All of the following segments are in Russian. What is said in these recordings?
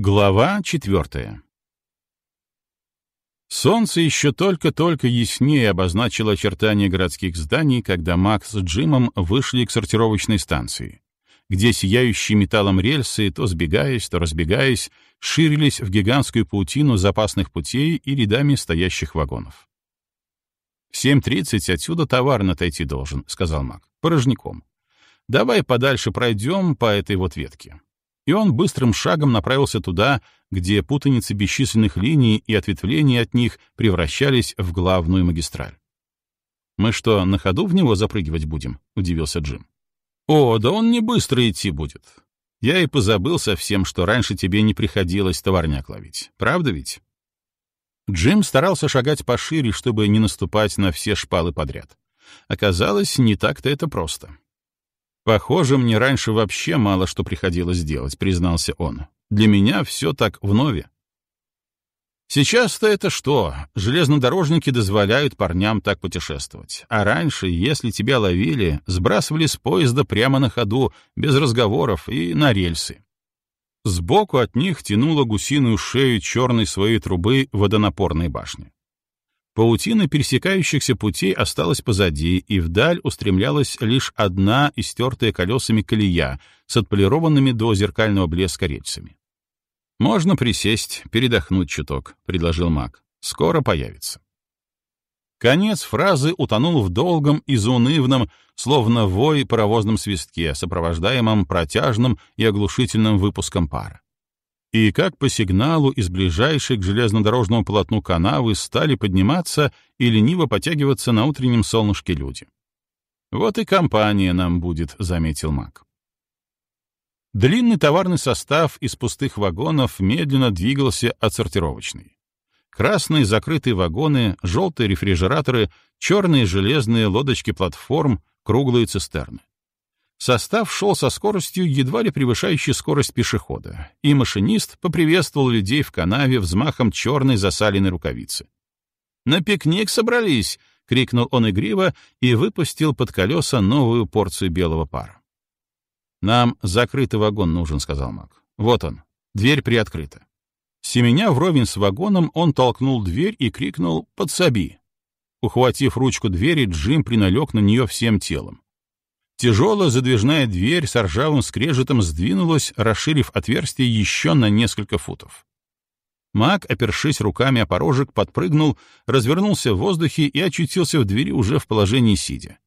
Глава четвертая. Солнце еще только-только яснее обозначило очертания городских зданий, когда Макс с Джимом вышли к сортировочной станции, где сияющие металлом рельсы, то сбегаясь, то разбегаясь, ширились в гигантскую паутину запасных путей и рядами стоящих вагонов. «В 7.30 отсюда товар отойти должен», — сказал Мак, — «порожняком. Давай подальше пройдем по этой вот ветке» и он быстрым шагом направился туда, где путаницы бесчисленных линий и ответвлений от них превращались в главную магистраль. «Мы что, на ходу в него запрыгивать будем?» — удивился Джим. «О, да он не быстро идти будет. Я и позабыл совсем, что раньше тебе не приходилось товарняк ловить. Правда ведь?» Джим старался шагать пошире, чтобы не наступать на все шпалы подряд. Оказалось, не так-то это просто. «Похоже, мне раньше вообще мало что приходилось делать», — признался он. «Для меня все так вновь». Сейчас-то это что? Железнодорожники дозволяют парням так путешествовать. А раньше, если тебя ловили, сбрасывали с поезда прямо на ходу, без разговоров и на рельсы. Сбоку от них тянула гусиную шею черной своей трубы водонапорной башни. Паутина пересекающихся путей осталась позади, и вдаль устремлялась лишь одна истертая колесами колея с отполированными до зеркального блеска рельсами. «Можно присесть, передохнуть чуток», — предложил маг. «Скоро появится». Конец фразы утонул в долгом и заунывном, словно вой паровозном свистке, сопровождаемом протяжным и оглушительным выпуском пара и как по сигналу из ближайшей к железнодорожному полотну канавы стали подниматься и лениво потягиваться на утреннем солнышке люди. «Вот и компания нам будет», — заметил Мак. Длинный товарный состав из пустых вагонов медленно двигался от сортировочной. Красные закрытые вагоны, желтые рефрижераторы, черные железные лодочки платформ, круглые цистерны. Состав шел со скоростью, едва ли превышающей скорость пешехода, и машинист поприветствовал людей в канаве взмахом черной засаленной рукавицы. «На пикник собрались!» — крикнул он игриво и выпустил под колеса новую порцию белого пара. «Нам закрытый вагон нужен», — сказал Мак. «Вот он. Дверь приоткрыта». Семеня вровень с вагоном, он толкнул дверь и крикнул «Подсоби!». Ухватив ручку двери, Джим приналег на нее всем телом. Тяжелая задвижная дверь с ржавым скрежетом сдвинулась, расширив отверстие еще на несколько футов. Маг, опершись руками о порожек, подпрыгнул, развернулся в воздухе и очутился в двери уже в положении сидя.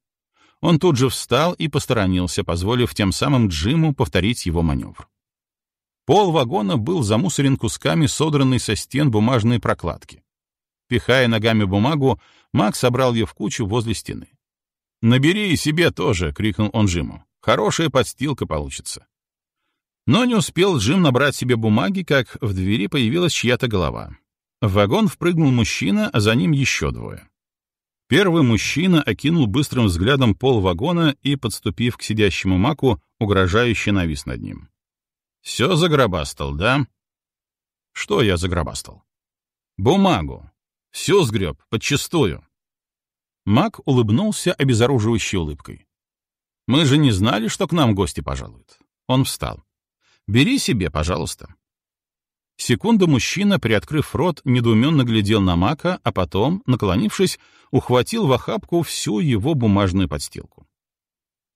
Он тут же встал и посторонился, позволив тем самым Джиму повторить его маневр. Пол вагона был замусорен кусками содранной со стен бумажной прокладки. Пихая ногами бумагу, Маг собрал ее в кучу возле стены. «Набери и себе тоже!» — крикнул он Джиму. «Хорошая подстилка получится». Но не успел Джим набрать себе бумаги, как в двери появилась чья-то голова. В вагон впрыгнул мужчина, а за ним еще двое. Первый мужчина окинул быстрым взглядом пол вагона и, подступив к сидящему маку, угрожающе навис над ним. «Все загробастал, да?» «Что я загробастал?» «Бумагу. Все сгреб, подчистую. Мак улыбнулся обезоруживающей улыбкой. «Мы же не знали, что к нам гости пожалуют». Он встал. «Бери себе, пожалуйста». Секунду мужчина, приоткрыв рот, недоуменно глядел на Мака, а потом, наклонившись, ухватил в охапку всю его бумажную подстилку.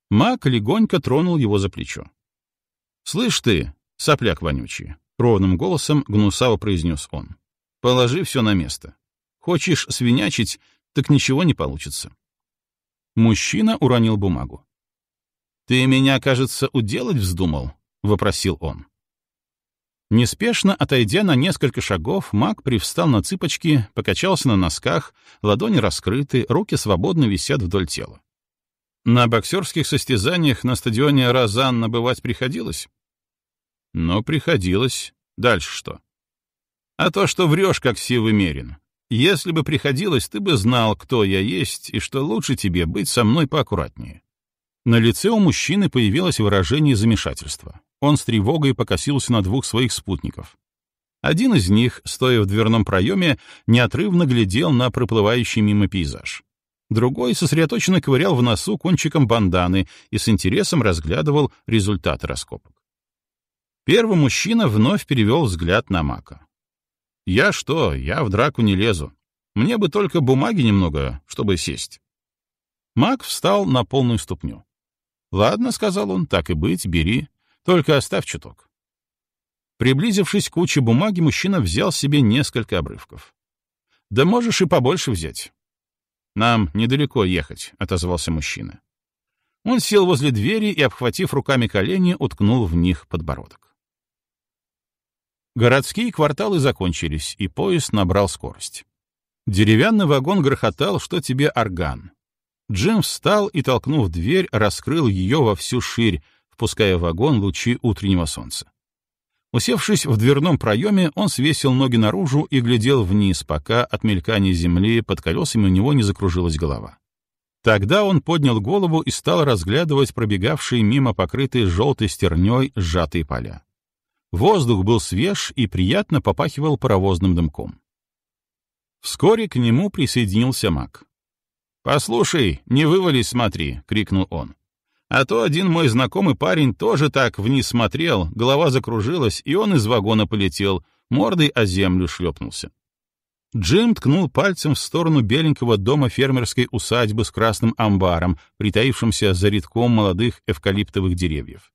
Мак легонько тронул его за плечо. «Слышь ты, сопляк вонючий», — ровным голосом гнусаво произнес он. «Положи все на место. Хочешь свинячить, так ничего не получится. Мужчина уронил бумагу. «Ты меня, кажется, уделать вздумал?» — вопросил он. Неспешно отойдя на несколько шагов, маг привстал на цыпочки, покачался на носках, ладони раскрыты, руки свободно висят вдоль тела. На боксерских состязаниях на стадионе Розан набывать приходилось? Но приходилось. Дальше что? А то, что врешь, как сивый мерин. Если бы приходилось, ты бы знал, кто я есть, и что лучше тебе быть со мной поаккуратнее. На лице у мужчины появилось выражение замешательства. Он с тревогой покосился на двух своих спутников. Один из них, стоя в дверном проеме, неотрывно глядел на проплывающий мимо пейзаж. Другой сосредоточенно ковырял в носу кончиком банданы и с интересом разглядывал результаты раскопок. Первый мужчина вновь перевел взгляд на Мака. «Я что? Я в драку не лезу. Мне бы только бумаги немного, чтобы сесть». Мак встал на полную ступню. «Ладно», — сказал он, — «так и быть, бери. Только оставь чуток». Приблизившись к куче бумаги, мужчина взял себе несколько обрывков. «Да можешь и побольше взять». «Нам недалеко ехать», — отозвался мужчина. Он сел возле двери и, обхватив руками колени, уткнул в них подбородок. Городские кварталы закончились, и поезд набрал скорость. Деревянный вагон грохотал, что тебе орган. Джим встал и, толкнув дверь, раскрыл ее во всю ширь, впуская в вагон лучи утреннего солнца. Усевшись в дверном проеме, он свесил ноги наружу и глядел вниз, пока от мелькания земли под колесами у него не закружилась голова. Тогда он поднял голову и стал разглядывать пробегавшие мимо покрытые желтой стерней сжатые поля. Воздух был свеж и приятно попахивал паровозным дымком. Вскоре к нему присоединился маг. «Послушай, не вывались, смотри!» — крикнул он. А то один мой знакомый парень тоже так вниз смотрел, голова закружилась, и он из вагона полетел, мордой о землю шлепнулся. Джим ткнул пальцем в сторону беленького дома фермерской усадьбы с красным амбаром, притаившимся за редком молодых эвкалиптовых деревьев.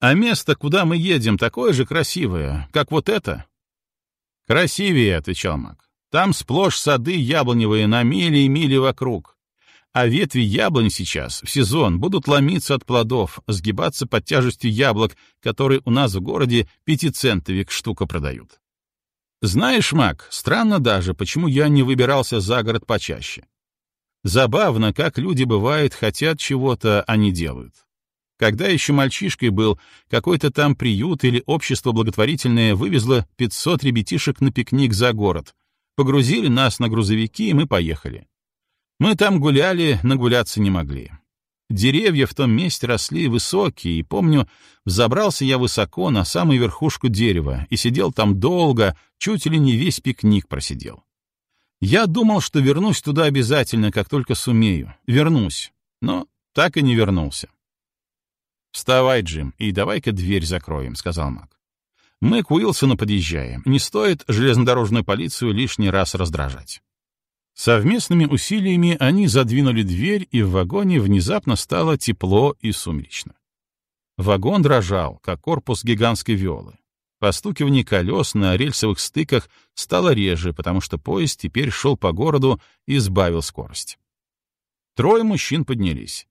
«А место, куда мы едем, такое же красивое, как вот это?» «Красивее», — отвечал маг. «Там сплошь сады яблоневые на мили и мили вокруг. А ветви яблонь сейчас, в сезон, будут ломиться от плодов, сгибаться под тяжестью яблок, которые у нас в городе пятицентовик штука продают. Знаешь, Мак, странно даже, почему я не выбирался за город почаще. Забавно, как люди, бывает, хотят чего-то, а не делают. Когда еще мальчишкой был, какой-то там приют или общество благотворительное вывезло 500 ребятишек на пикник за город. Погрузили нас на грузовики, и мы поехали. Мы там гуляли, нагуляться не могли. Деревья в том месте росли высокие, и, помню, взобрался я высоко на самую верхушку дерева и сидел там долго, чуть ли не весь пикник просидел. Я думал, что вернусь туда обязательно, как только сумею. Вернусь. Но так и не вернулся. «Вставай, Джим, и давай-ка дверь закроем», — сказал Мак. «Мы к Уилсону подъезжаем. Не стоит железнодорожную полицию лишний раз раздражать». Совместными усилиями они задвинули дверь, и в вагоне внезапно стало тепло и сумеречно. Вагон дрожал, как корпус гигантской виолы. Постукивание колес на рельсовых стыках стало реже, потому что поезд теперь шел по городу и сбавил скорость. Трое мужчин поднялись.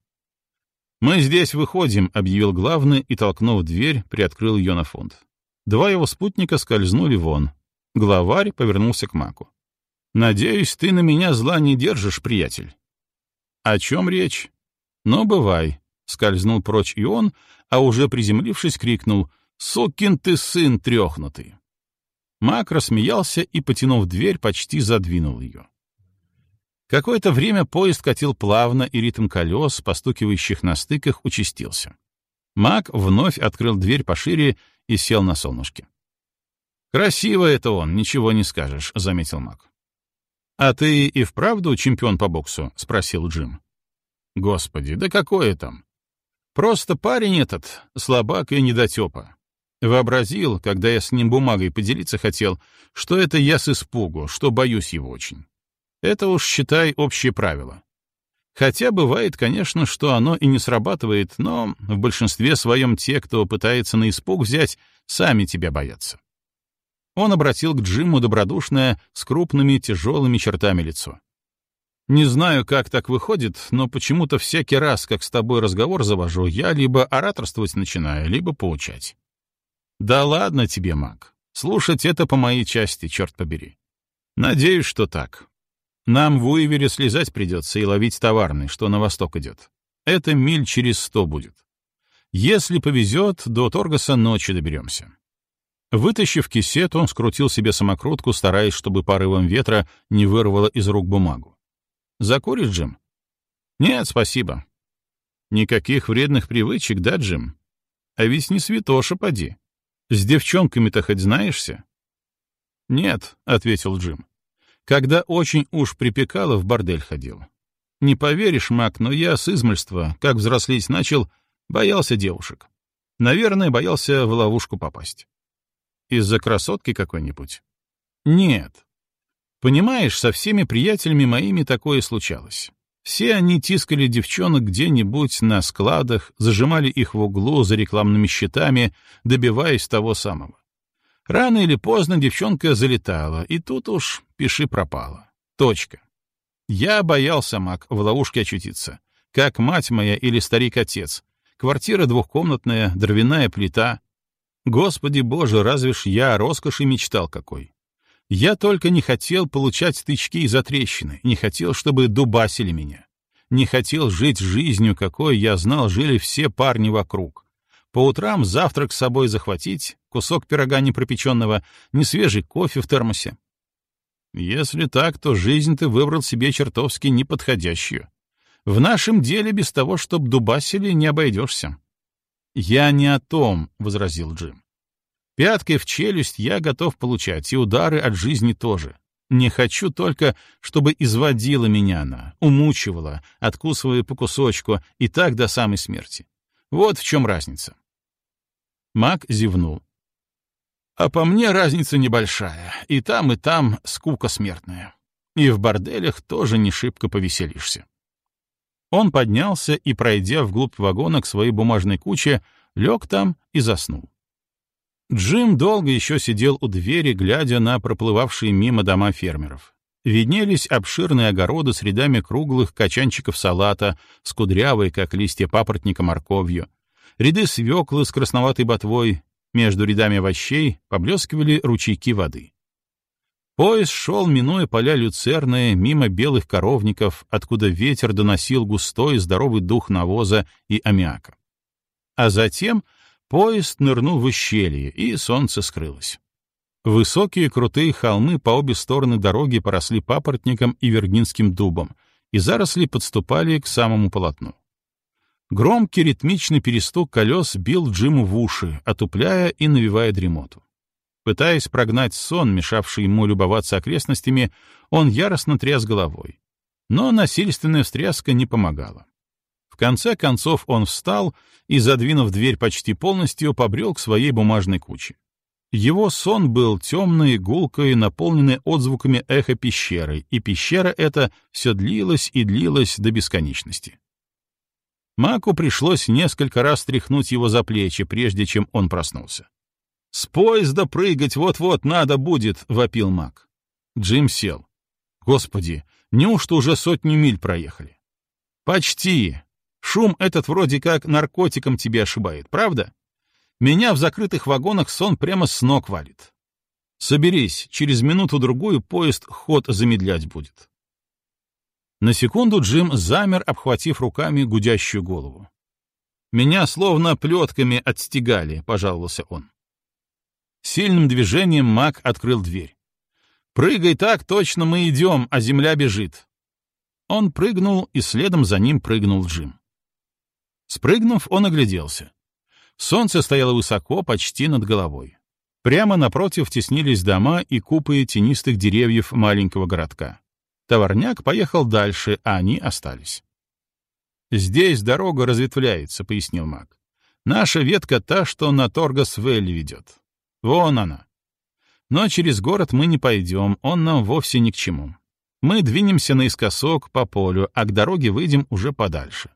«Мы здесь выходим», — объявил главный и, толкнув дверь, приоткрыл ее на фонд. Два его спутника скользнули вон. Главарь повернулся к Маку. Надеюсь, ты на меня зла не держишь, приятель. О чем речь? Но бывай. Скользнул прочь и он, а уже приземлившись, крикнул «Сукин ты сын трехнутый!» Мак рассмеялся и, потянув дверь, почти задвинул ее. Какое-то время поезд катил плавно, и ритм колес, постукивающих на стыках, участился. Мак вновь открыл дверь пошире и сел на солнышке. «Красиво это он, ничего не скажешь», — заметил Мак. «А ты и вправду чемпион по боксу?» — спросил Джим. «Господи, да какое там? Просто парень этот, слабак и недотепа. Вообразил, когда я с ним бумагой поделиться хотел, что это я с испугу, что боюсь его очень. Это уж, считай, общее правило. Хотя бывает, конечно, что оно и не срабатывает, но в большинстве своем те, кто пытается на испуг взять, сами тебя боятся. Он обратил к Джиму добродушное, с крупными тяжелыми чертами лицо. «Не знаю, как так выходит, но почему-то всякий раз, как с тобой разговор завожу, я либо ораторствовать начинаю, либо поучать». «Да ладно тебе, маг. Слушать это по моей части, черт побери. Надеюсь, что так. Нам в Уивере слезать придется и ловить товарный, что на восток идет. Это миль через сто будет. Если повезет, до Торгаса ночью доберемся. Вытащив кисет, он скрутил себе самокрутку, стараясь, чтобы порывом ветра не вырвало из рук бумагу. «Закуришь, Джим?» «Нет, спасибо». «Никаких вредных привычек, да, Джим? А ведь не святоша, поди. С девчонками-то хоть знаешься?» «Нет», — ответил Джим. «Когда очень уж припекало, в бордель ходил. Не поверишь, Мак, но я с измольства, как взрослеть начал, боялся девушек. Наверное, боялся в ловушку попасть. Из-за красотки какой-нибудь? Нет. Понимаешь, со всеми приятелями моими такое случалось. Все они тискали девчонок где-нибудь на складах, зажимали их в углу за рекламными щитами, добиваясь того самого. Рано или поздно девчонка залетала, и тут уж пиши пропала. Точка. Я боялся, Мак, в ловушке очутиться. Как мать моя или старик-отец. Квартира двухкомнатная, дровяная плита. Господи боже, разве ж я о роскоши мечтал какой. Я только не хотел получать тычки и затрещины, не хотел, чтобы дубасили меня. Не хотел жить жизнью, какой я знал, жили все парни вокруг. По утрам завтрак с собой захватить, кусок пирога непропеченного, несвежий кофе в термосе. Если так, то жизнь ты выбрал себе чертовски неподходящую. В нашем деле без того, чтоб дубасили, не обойдешься. «Я не о том», — возразил Джим. Пяткой в челюсть я готов получать, и удары от жизни тоже. Не хочу только, чтобы изводила меня она, умучивала, откусывая по кусочку, и так до самой смерти. Вот в чем разница. Мак зевнул. А по мне разница небольшая. И там, и там скука смертная. И в борделях тоже не шибко повеселишься. Он поднялся и, пройдя вглубь вагона к своей бумажной куче, лег там и заснул. Джим долго еще сидел у двери, глядя на проплывавшие мимо дома фермеров. Виднелись обширные огороды с рядами круглых качанчиков салата, с кудрявой, как листья папоротника, морковью. Ряды свеклы с красноватой ботвой. Между рядами овощей поблескивали ручейки воды. Поезд шел, минуя поля люцерны, мимо белых коровников, откуда ветер доносил густой здоровый дух навоза и аммиака. А затем Поезд нырнул в ущелье, и солнце скрылось. Высокие крутые холмы по обе стороны дороги поросли папоротником и вергинским дубом, и заросли подступали к самому полотну. Громкий ритмичный перестук колес бил Джиму в уши, отупляя и навевая дремоту. Пытаясь прогнать сон, мешавший ему любоваться окрестностями, он яростно тряс головой. Но насильственная встряска не помогала. В конце концов он встал и, задвинув дверь почти полностью, побрел к своей бумажной куче. Его сон был темной, гулкой, наполненной отзвуками эхо пещеры, и пещера эта все длилась и длилась до бесконечности. Маку пришлось несколько раз тряхнуть его за плечи, прежде чем он проснулся. «С поезда прыгать вот-вот надо будет!» — вопил Мак. Джим сел. «Господи, неужто уже сотню миль проехали?» «Почти. Шум этот вроде как наркотиком тебе ошибает, правда? Меня в закрытых вагонах сон прямо с ног валит. Соберись, через минуту-другую поезд ход замедлять будет. На секунду Джим замер, обхватив руками гудящую голову. «Меня словно плетками отстегали», — пожаловался он. Сильным движением маг открыл дверь. «Прыгай так, точно мы идем, а земля бежит». Он прыгнул, и следом за ним прыгнул Джим. Спрыгнув, он огляделся. Солнце стояло высоко, почти над головой. Прямо напротив теснились дома и купы тенистых деревьев маленького городка. Товарняк поехал дальше, а они остались. «Здесь дорога разветвляется», — пояснил маг. «Наша ветка та, что на Торгас-Вэлли ведет. Вон она. Но через город мы не пойдем, он нам вовсе ни к чему. Мы двинемся наискосок по полю, а к дороге выйдем уже подальше.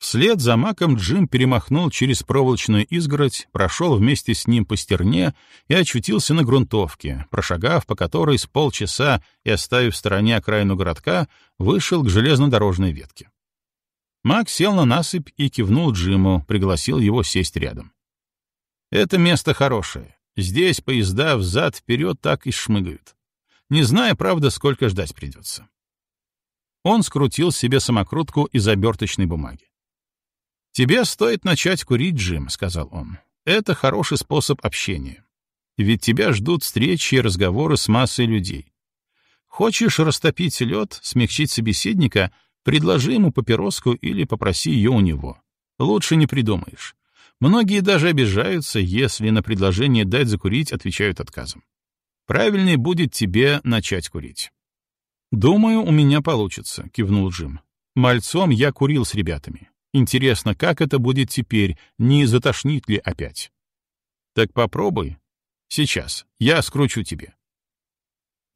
Вслед за маком Джим перемахнул через проволочную изгородь, прошел вместе с ним по стерне и очутился на грунтовке, прошагав по которой с полчаса и оставив в стороне окраину городка, вышел к железнодорожной ветке. Мак сел на насыпь и кивнул Джиму, пригласил его сесть рядом. «Это место хорошее. Здесь поезда взад-вперед так и шмыгают. Не знаю, правда, сколько ждать придется». Он скрутил себе самокрутку из оберточной бумаги. «Тебе стоит начать курить, Джим», — сказал он. «Это хороший способ общения. Ведь тебя ждут встречи и разговоры с массой людей. Хочешь растопить лед, смягчить собеседника, предложи ему папироску или попроси ее у него. Лучше не придумаешь. Многие даже обижаются, если на предложение дать закурить отвечают отказом. Правильнее будет тебе начать курить. «Думаю, у меня получится», — кивнул Джим. «Мальцом я курил с ребятами. Интересно, как это будет теперь, не затошнит ли опять? Так попробуй. Сейчас. Я скручу тебе.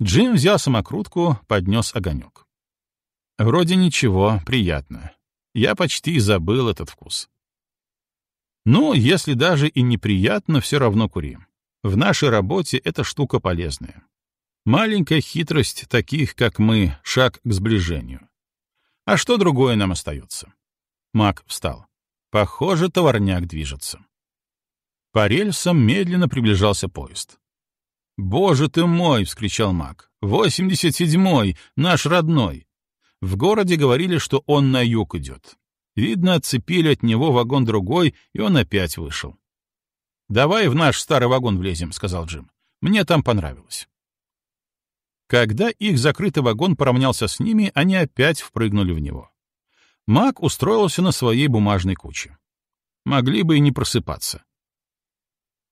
Джим взял самокрутку, поднес огонек. Вроде ничего, приятно. Я почти забыл этот вкус. Ну, если даже и неприятно, все равно кури. В нашей работе эта штука полезная. Маленькая хитрость таких, как мы, шаг к сближению. А что другое нам остается? Мак встал. Похоже, товарняк движется. По рельсам медленно приближался поезд. «Боже ты мой!» — вскричал Мак. «Восемьдесят седьмой! Наш родной!» В городе говорили, что он на юг идет. Видно, отцепили от него вагон другой, и он опять вышел. «Давай в наш старый вагон влезем», — сказал Джим. «Мне там понравилось». Когда их закрытый вагон поравнялся с ними, они опять впрыгнули в него. Мак устроился на своей бумажной куче. Могли бы и не просыпаться.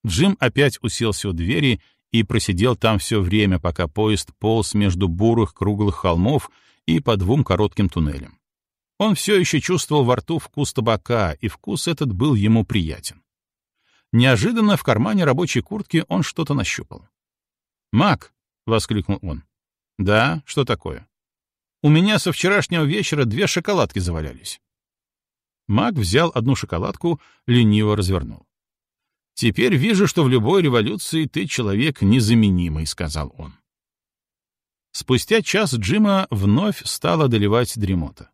Джим опять уселся у двери и просидел там все время, пока поезд полз между бурых круглых холмов и по двум коротким туннелям. Он все еще чувствовал во рту вкус табака, и вкус этот был ему приятен. Неожиданно в кармане рабочей куртки он что-то нащупал. «Мак!» — воскликнул он. «Да, что такое?» «У меня со вчерашнего вечера две шоколадки завалялись». Мак взял одну шоколадку, лениво развернул. «Теперь вижу, что в любой революции ты человек незаменимый», — сказал он. Спустя час Джима вновь стала доливать дремота.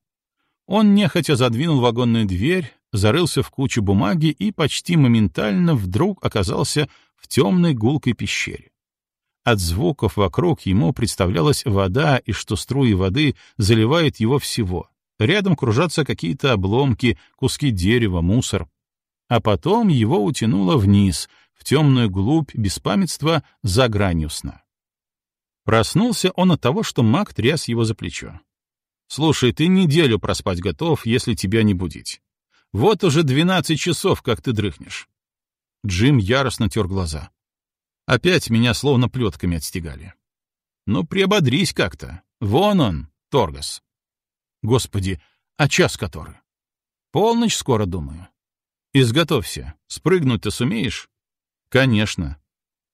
Он нехотя задвинул вагонную дверь, зарылся в кучу бумаги и почти моментально вдруг оказался в темной гулкой пещере. От звуков вокруг ему представлялась вода, и что струи воды заливают его всего. Рядом кружатся какие-то обломки, куски дерева, мусор. А потом его утянуло вниз, в темную глубь беспамятства за гранью сна. Проснулся он от того, что маг тряс его за плечо. «Слушай, ты неделю проспать готов, если тебя не будить. Вот уже двенадцать часов, как ты дрыхнешь». Джим яростно тер глаза. Опять меня словно плетками отстегали. Ну, приободрись как-то. Вон он, Торгас. Господи, а час который? Полночь скоро, думаю. Изготовься. Спрыгнуть ты сумеешь? Конечно.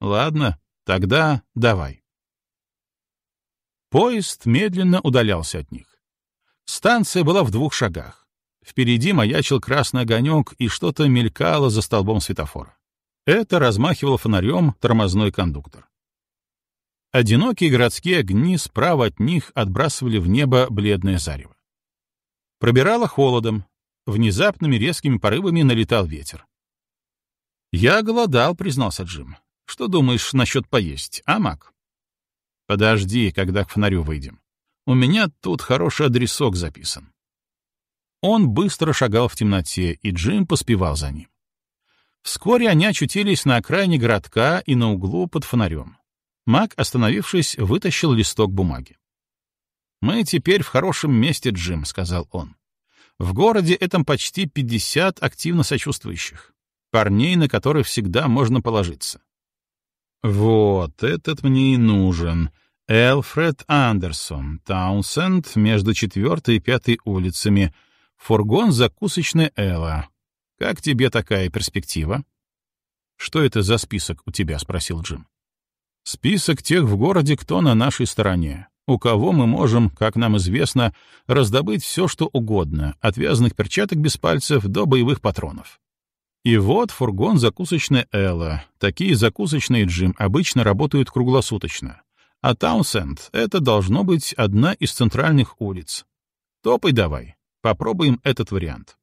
Ладно, тогда давай. Поезд медленно удалялся от них. Станция была в двух шагах. Впереди маячил красный огонек, и что-то мелькало за столбом светофора. Это размахивал фонарем тормозной кондуктор. Одинокие городские огни справа от них отбрасывали в небо бледное зарево. Пробирало холодом, внезапными резкими порывами налетал ветер. «Я голодал», — признался Джим. «Что думаешь насчет поесть, а, Мак?» «Подожди, когда к фонарю выйдем. У меня тут хороший адресок записан». Он быстро шагал в темноте, и Джим поспевал за ним. Вскоре они очутились на окраине городка и на углу под фонарем. Мак, остановившись, вытащил листок бумаги. «Мы теперь в хорошем месте, Джим», — сказал он. «В городе этом почти 50 активно сочувствующих. Парней, на которых всегда можно положиться». «Вот, этот мне и нужен. Элфред Андерсон, Таунсенд, между четвертой и пятой улицами. Фургон закусочной Элла. Как тебе такая перспектива? Что это за список у тебя? спросил Джим. Список тех в городе, кто на нашей стороне, у кого мы можем, как нам известно, раздобыть все, что угодно, от вязаных перчаток без пальцев до боевых патронов. И вот фургон закусочной Элла. Такие закусочные, Джим, обычно работают круглосуточно. А Таунсенд — это должно быть одна из центральных улиц. Топай давай, попробуем этот вариант.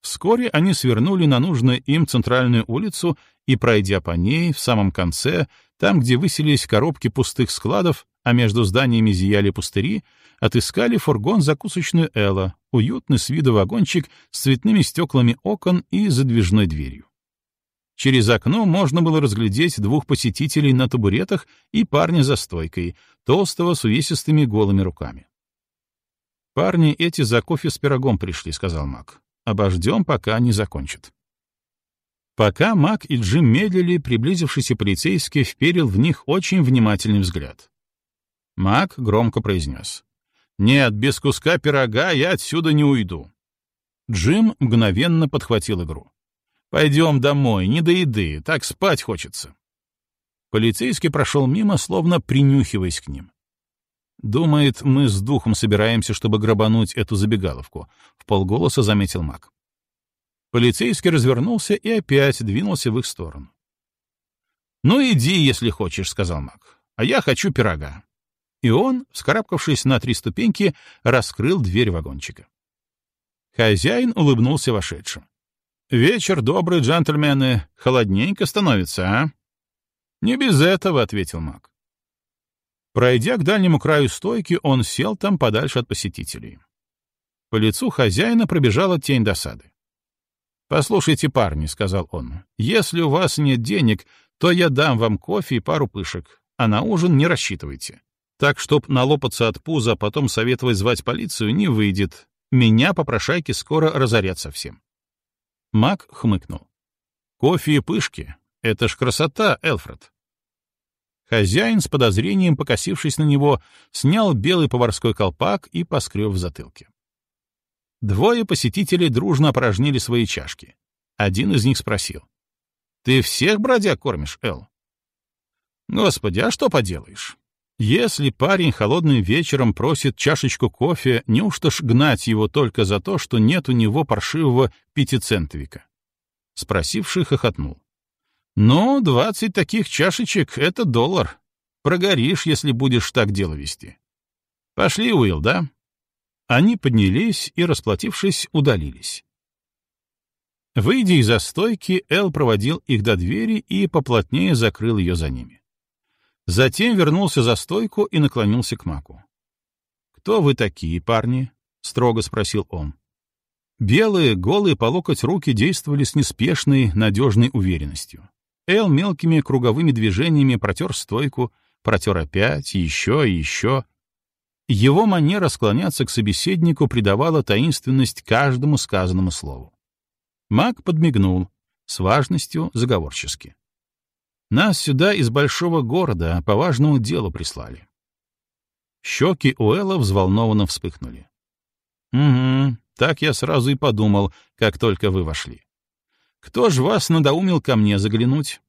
Вскоре они свернули на нужную им центральную улицу и, пройдя по ней, в самом конце, там, где высились коробки пустых складов, а между зданиями зияли пустыри, отыскали фургон закусочную Элла, уютный с виду вагончик с цветными стеклами окон и задвижной дверью. Через окно можно было разглядеть двух посетителей на табуретах и парня за стойкой, толстого с увесистыми голыми руками. «Парни эти за кофе с пирогом пришли», — сказал Мак. Обождем, пока не закончат. Пока Мак и Джим медлили, приблизившийся полицейский вперил в них очень внимательный взгляд. Мак громко произнес. «Нет, без куска пирога я отсюда не уйду». Джим мгновенно подхватил игру. «Пойдем домой, не до еды, так спать хочется». Полицейский прошел мимо, словно принюхиваясь к ним. «Думает, мы с духом собираемся, чтобы грабануть эту забегаловку», — в полголоса заметил Мак. Полицейский развернулся и опять двинулся в их сторону. «Ну, иди, если хочешь», — сказал Мак. «А я хочу пирога». И он, вскарабкавшись на три ступеньки, раскрыл дверь вагончика. Хозяин улыбнулся вошедшим. «Вечер добрый, джентльмены. Холодненько становится, а?» «Не без этого», — ответил маг. Пройдя к дальнему краю стойки, он сел там подальше от посетителей. По лицу хозяина пробежала тень досады. «Послушайте, парни», — сказал он, — «если у вас нет денег, то я дам вам кофе и пару пышек, а на ужин не рассчитывайте. Так, чтоб налопаться от пуза, а потом советовать звать полицию, не выйдет. Меня попрошайки скоро разорят совсем». Мак хмыкнул. «Кофе и пышки — это ж красота, Элфред». Хозяин, с подозрением покосившись на него, снял белый поварской колпак и поскреб в затылке. Двое посетителей дружно опорожнили свои чашки. Один из них спросил. «Ты всех бродяг кормишь, Эл?» «Господи, а что поделаешь? Если парень холодным вечером просит чашечку кофе, неужто ж гнать его только за то, что нет у него паршивого пятицентовика?» Спросивший хохотнул. «Ну, двадцать таких чашечек — это доллар. Прогоришь, если будешь так дело вести. Пошли, Уилл, да?» Они поднялись и, расплатившись, удалились. Выйдя из-за стойки, Эл проводил их до двери и поплотнее закрыл ее за ними. Затем вернулся за стойку и наклонился к Маку. «Кто вы такие, парни?» — строго спросил он. Белые, голые по локоть руки действовали с неспешной, надежной уверенностью. Эл мелкими круговыми движениями протер стойку, протер опять, еще и еще — его манера склоняться к собеседнику придавала таинственность каждому сказанному слову. Маг подмигнул, с важностью заговорчески. «Нас сюда из большого города по важному делу прислали». Щеки Уэлла взволнованно вспыхнули. «Угу, так я сразу и подумал, как только вы вошли. Кто ж вас надоумил ко мне заглянуть?»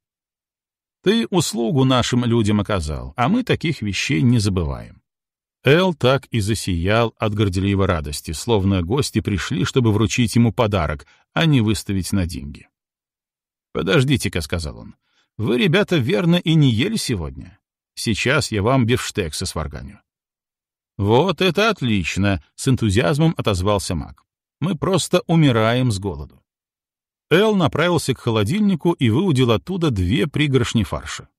«Ты услугу нашим людям оказал, а мы таких вещей не забываем. Эл так и засиял от горделивой радости, словно гости пришли, чтобы вручить ему подарок, а не выставить на деньги. «Подождите-ка», — сказал он, — «вы, ребята, верно и не ели сегодня. Сейчас я вам бифштексы сварганю». «Вот это отлично!» — с энтузиазмом отозвался маг. «Мы просто умираем с голоду». Эл направился к холодильнику и выудил оттуда две пригоршни фарша.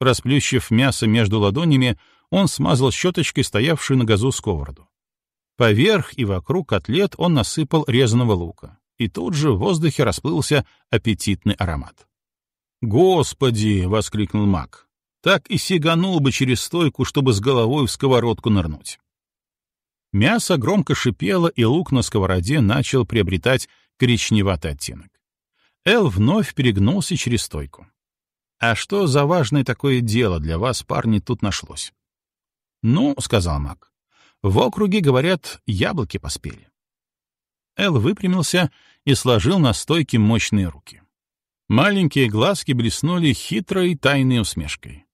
Расплющив мясо между ладонями, он смазал щеточкой стоявшую на газу сковороду. Поверх и вокруг котлет он насыпал резаного лука, и тут же в воздухе расплылся аппетитный аромат. «Господи!» — воскликнул маг. «Так и сиганул бы через стойку, чтобы с головой в сковородку нырнуть». Мясо громко шипело, и лук на сковороде начал приобретать коричневатый оттенок. Эл вновь перегнулся через стойку. «А что за важное такое дело для вас, парни, тут нашлось?» «Ну, — сказал Мак, — в округе, говорят, яблоки поспели». Эл выпрямился и сложил на стойке мощные руки. Маленькие глазки блеснули хитрой тайной усмешкой.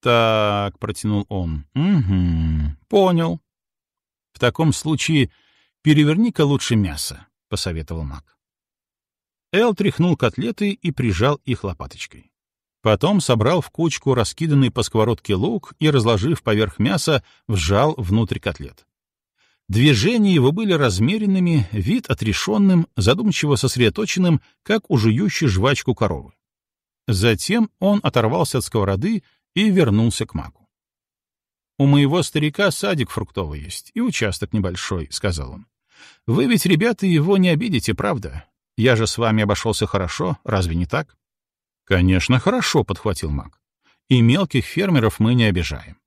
«Так», — протянул он, — «угу, понял». «В таком случае переверни-ка лучше мясо», — посоветовал Мак. Эл тряхнул котлеты и прижал их лопаточкой. Потом собрал в кучку раскиданный по сковородке лук и, разложив поверх мяса, вжал внутрь котлет. Движения его были размеренными, вид отрешенным, задумчиво сосредоточенным, как у жующей жвачку коровы. Затем он оторвался от сковороды и вернулся к маку. «У моего старика садик фруктовый есть и участок небольшой», — сказал он. «Вы ведь, ребята, его не обидите, правда? Я же с вами обошелся хорошо, разве не так?» «Конечно, хорошо», — подхватил маг. «И мелких фермеров мы не обижаем.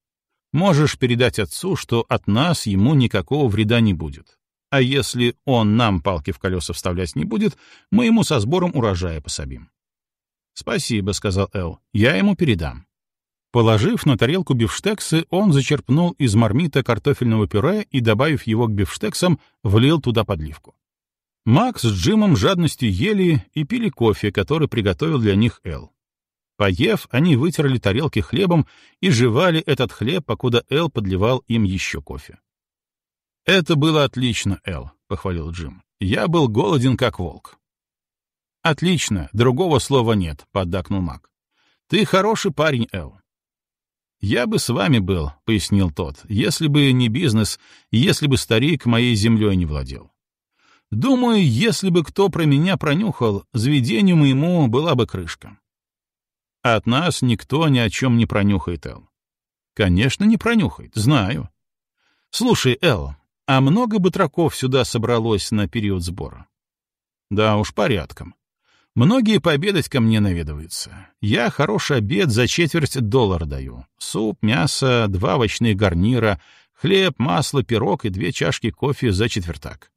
Можешь передать отцу, что от нас ему никакого вреда не будет. А если он нам палки в колеса вставлять не будет, мы ему со сбором урожая пособим». «Спасибо», — сказал Эл, — «я ему передам». Положив на тарелку бифштексы, он зачерпнул из мармита картофельного пюре и, добавив его к бифштексам, влил туда подливку. Макс с Джимом жадностью ели и пили кофе, который приготовил для них Эл. Поев, они вытерли тарелки хлебом и жевали этот хлеб, покуда Эл подливал им еще кофе. «Это было отлично, Эл», — похвалил Джим. «Я был голоден, как волк». «Отлично, другого слова нет», — поддакнул Мак. «Ты хороший парень, Эл». «Я бы с вами был», — пояснил тот, «если бы не бизнес, если бы старик моей землей не владел. Думаю, если бы кто про меня пронюхал, заведению моему была бы крышка. От нас никто ни о чем не пронюхает, Эл. Конечно, не пронюхает, знаю. Слушай, Эл, а много батраков сюда собралось на период сбора? Да уж, порядком. Многие пообедать ко мне наведываются. Я хороший обед за четверть доллара даю. Суп, мясо, два овощных гарнира, хлеб, масло, пирог и две чашки кофе за четвертак.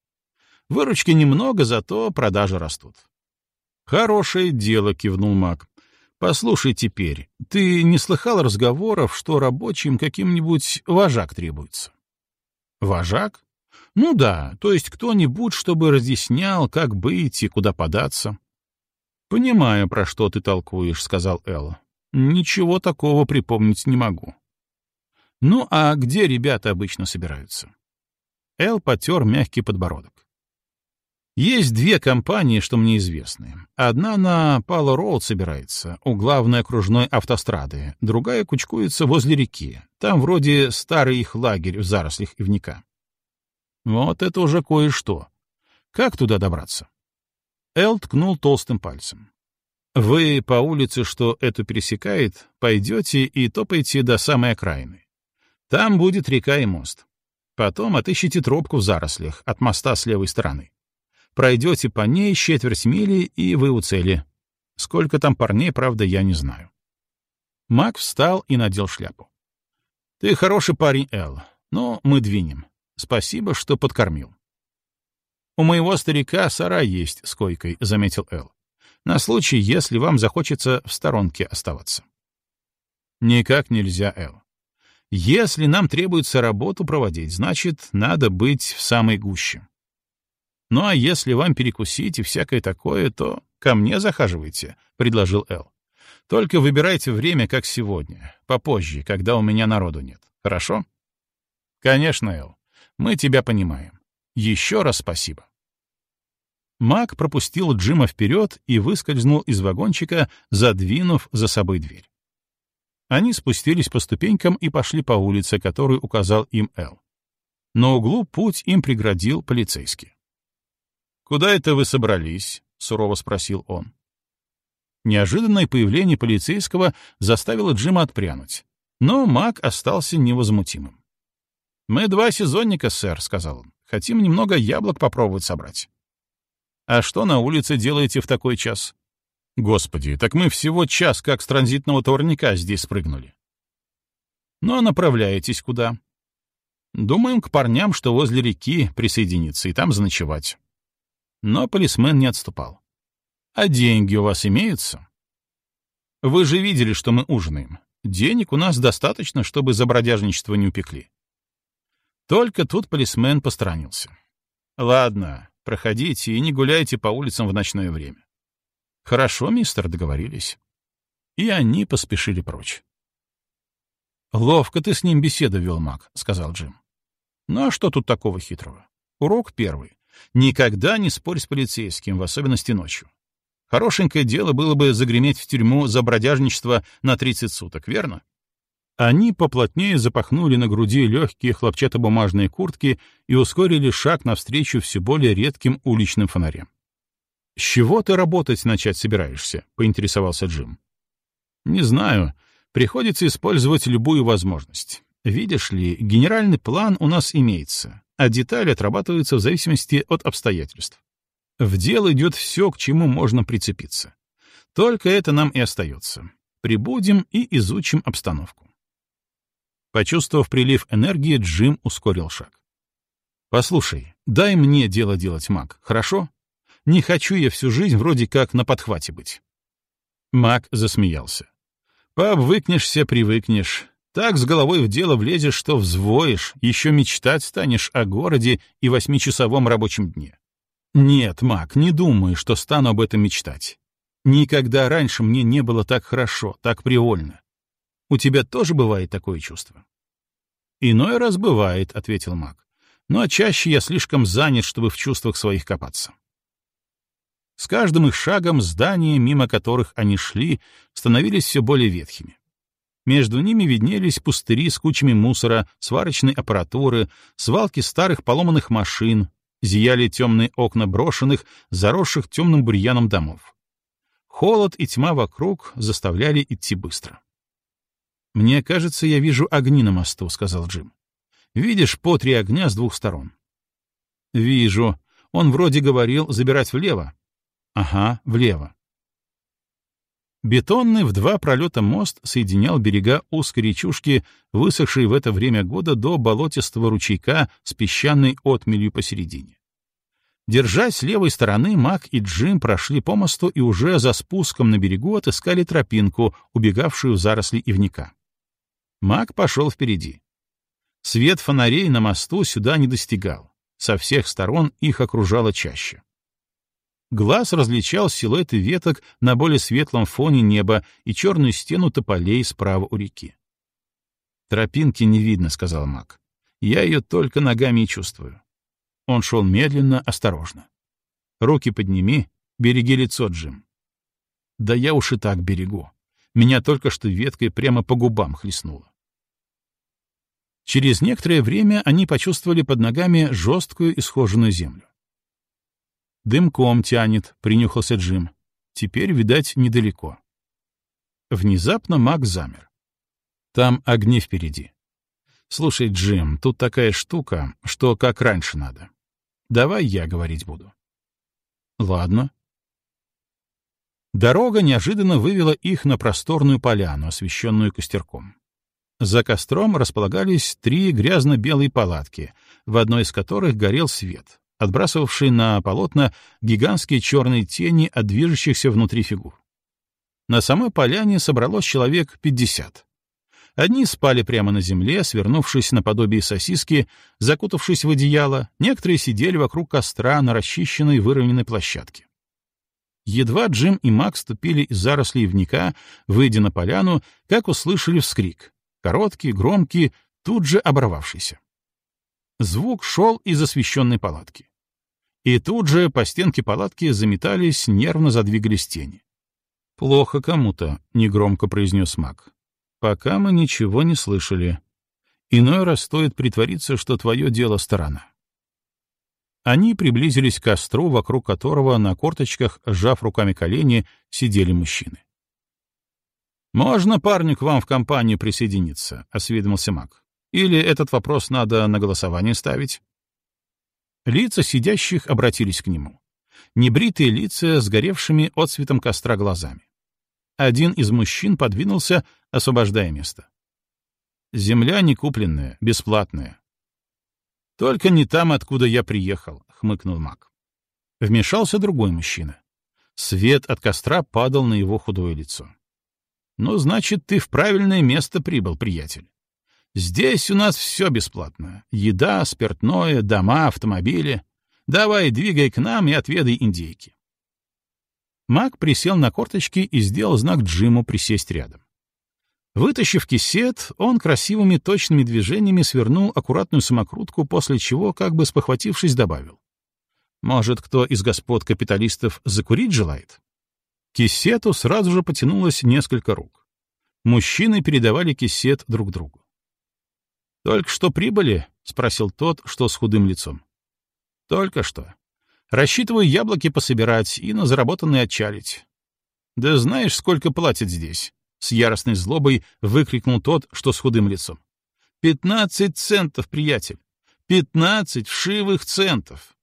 Выручки немного, зато продажи растут. «Хорошее дело», — кивнул Мак. «Послушай теперь, ты не слыхал разговоров, что рабочим каким-нибудь вожак требуется?» «Вожак? Ну да, то есть кто-нибудь, чтобы разъяснял, как быть и куда податься». «Понимаю, про что ты толкуешь», — сказал Эл. «Ничего такого припомнить не могу». «Ну а где ребята обычно собираются?» Эл потер мягкий подбородок. Есть две компании, что мне известны. Одна на Пало-Роуд собирается, у главной окружной автострады, другая кучкуется возле реки. Там вроде старый их лагерь в зарослях ивника. Вот это уже кое-что. Как туда добраться? Эл ткнул толстым пальцем. Вы по улице, что эту пересекает, пойдете и топаете до самой окраины. Там будет река и мост. Потом отыщите тропку в зарослях от моста с левой стороны. Пройдете по ней четверть мили, и вы у цели. Сколько там парней, правда, я не знаю. Мак встал и надел шляпу. «Ты хороший парень, Эл, но мы двинем. Спасибо, что подкормил». «У моего старика сарай есть с койкой», — заметил Эл. «На случай, если вам захочется в сторонке оставаться». «Никак нельзя, Эл. Если нам требуется работу проводить, значит, надо быть в самой гуще. Ну а если вам перекусить и всякое такое, то ко мне захаживайте, — предложил Эл. Только выбирайте время, как сегодня, попозже, когда у меня народу нет. Хорошо? Конечно, Эл. Мы тебя понимаем. Еще раз спасибо. Мак пропустил Джима вперед и выскользнул из вагончика, задвинув за собой дверь. Они спустились по ступенькам и пошли по улице, которую указал им Эл. На углу путь им преградил полицейский. «Куда это вы собрались?» — сурово спросил он. Неожиданное появление полицейского заставило Джима отпрянуть, но Мак остался невозмутимым. «Мы два сезонника, сэр», — сказал он. «Хотим немного яблок попробовать собрать». «А что на улице делаете в такой час?» «Господи, так мы всего час как с транзитного турника здесь спрыгнули». «Ну а направляетесь куда?» «Думаем к парням, что возле реки присоединиться и там заночевать». Но полисмен не отступал. «А деньги у вас имеются?» «Вы же видели, что мы ужинаем. Денег у нас достаточно, чтобы за бродяжничество не упекли». Только тут полисмен посторонился. «Ладно, проходите и не гуляйте по улицам в ночное время». «Хорошо, мистер, договорились». И они поспешили прочь. «Ловко ты с ним беседу вел, Мак», — сказал Джим. «Ну а что тут такого хитрого? Урок первый. Никогда не спорь с полицейским, в особенности ночью. Хорошенькое дело было бы загреметь в тюрьму за бродяжничество на 30 суток, верно? Они поплотнее запахнули на груди легкие хлопчатобумажные куртки и ускорили шаг навстречу все более редким уличным фонарям. «С чего ты работать начать собираешься?» — поинтересовался Джим. «Не знаю. Приходится использовать любую возможность. Видишь ли, генеральный план у нас имеется а детали отрабатываются в зависимости от обстоятельств. В дело идет все, к чему можно прицепиться. Только это нам и остается. Прибудем и изучим обстановку. Почувствовав прилив энергии, Джим ускорил шаг. «Послушай, дай мне дело делать, Мак, хорошо? Не хочу я всю жизнь вроде как на подхвате быть». Мак засмеялся. «Пообвыкнешься, привыкнешь. Так с головой в дело влезешь, что взвоишь, еще мечтать станешь о городе и восьмичасовом рабочем дне. Нет, Мак, не думай, что стану об этом мечтать. Никогда раньше мне не было так хорошо, так привольно. У тебя тоже бывает такое чувство? Иной раз бывает, ответил Мак. А чаще я слишком занят, чтобы в чувствах своих копаться. С каждым их шагом здания, мимо которых они шли, становились все более ветхими. Между ними виднелись пустыри с кучами мусора, сварочной аппаратуры, свалки старых поломанных машин, зияли темные окна брошенных, заросших темным бурьяном домов. Холод и тьма вокруг заставляли идти быстро. «Мне кажется, я вижу огни на мосту», — сказал Джим. «Видишь по три огня с двух сторон?» «Вижу. Он вроде говорил забирать влево». «Ага, влево. Бетонный в два пролета мост соединял берега узкой речушки, высохшей в это время года до болотистого ручейка с песчаной отмелью посередине. Держась с левой стороны, Мак и Джим прошли по мосту и уже за спуском на берегу отыскали тропинку, убегавшую в заросли ивника. Мак пошел впереди. Свет фонарей на мосту сюда не достигал. Со всех сторон их окружало чаще. Глаз различал силуэты веток на более светлом фоне неба и черную стену тополей справа у реки. «Тропинки не видно», — сказал Мак. «Я ее только ногами и чувствую». Он шел медленно, осторожно. «Руки подними, береги лицо, Джим». «Да я уж и так берегу. Меня только что веткой прямо по губам хлестнуло». Через некоторое время они почувствовали под ногами жесткую исхоженную землю. «Дымком тянет», — принюхался Джим. «Теперь, видать, недалеко». Внезапно Мак замер. «Там огни впереди. Слушай, Джим, тут такая штука, что как раньше надо. Давай я говорить буду». «Ладно». Дорога неожиданно вывела их на просторную поляну, освещенную костерком. За костром располагались три грязно-белые палатки, в одной из которых горел свет, отбрасывавший на полотна гигантские черные тени от движущихся внутри фигур. На самой поляне собралось человек пятьдесят. Одни спали прямо на земле, свернувшись наподобие сосиски, закутавшись в одеяло, некоторые сидели вокруг костра на расчищенной выровненной площадке. Едва Джим и Макс ступили из зарослей ивника, выйдя на поляну, как услышали вскрик. Короткий, громкий, тут же оборвавшийся. Звук шел из освещенной палатки. И тут же по стенке палатки заметались, нервно задвигались тени. «Плохо кому-то», — негромко произнес маг. «Пока мы ничего не слышали. Иной раз стоит притвориться, что твое дело сторона». Они приблизились к костру, вокруг которого на корточках, сжав руками колени, сидели мужчины. «Можно парню к вам в компанию присоединиться?» — осведомился маг. «Или этот вопрос надо на голосование ставить?» Лица сидящих обратились к нему. Небритые лица с горевшими отцветом костра глазами. Один из мужчин подвинулся, освобождая место. «Земля не купленная, бесплатная». «Только не там, откуда я приехал», — хмыкнул маг. Вмешался другой мужчина. Свет от костра падал на его худое лицо. «Ну, значит, ты в правильное место прибыл, приятель. Здесь у нас все бесплатно. Еда, спиртное, дома, автомобили. Давай, двигай к нам и отведай индейки. Мак присел на корточки и сделал знак Джиму присесть рядом. Вытащив кисет, он красивыми точными движениями свернул аккуратную самокрутку, после чего, как бы спохватившись, добавил. «Может, кто из господ капиталистов закурить желает?» К кисету сразу же потянулось несколько рук. Мужчины передавали кисет друг другу. «Только что прибыли?» — спросил тот, что с худым лицом. «Только что. Рассчитываю яблоки пособирать и на заработанные отчалить». «Да знаешь, сколько платят здесь?» — с яростной злобой выкрикнул тот, что с худым лицом. «Пятнадцать центов, приятель! Пятнадцать вшивых центов!»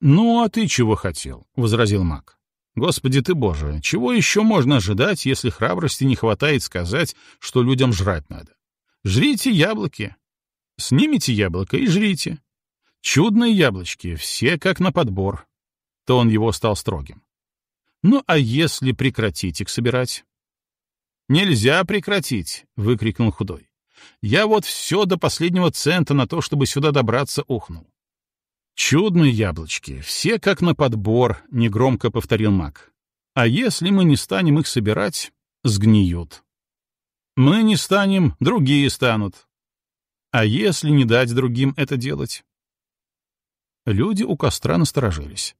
«Ну, а ты чего хотел?» — возразил маг. «Господи ты боже, чего еще можно ожидать, если храбрости не хватает сказать, что людям жрать надо? Жрите яблоки, Снимите яблоко и жрите. Чудные яблочки, все как на подбор. То он его стал строгим. Ну а если прекратить их собирать? Нельзя прекратить, выкрикнул худой. Я вот все до последнего цента на то, чтобы сюда добраться, ухнул. «Чудные яблочки, все как на подбор», — негромко повторил маг. «А если мы не станем их собирать, сгниют. Мы не станем, другие станут. А если не дать другим это делать?» Люди у костра насторожились.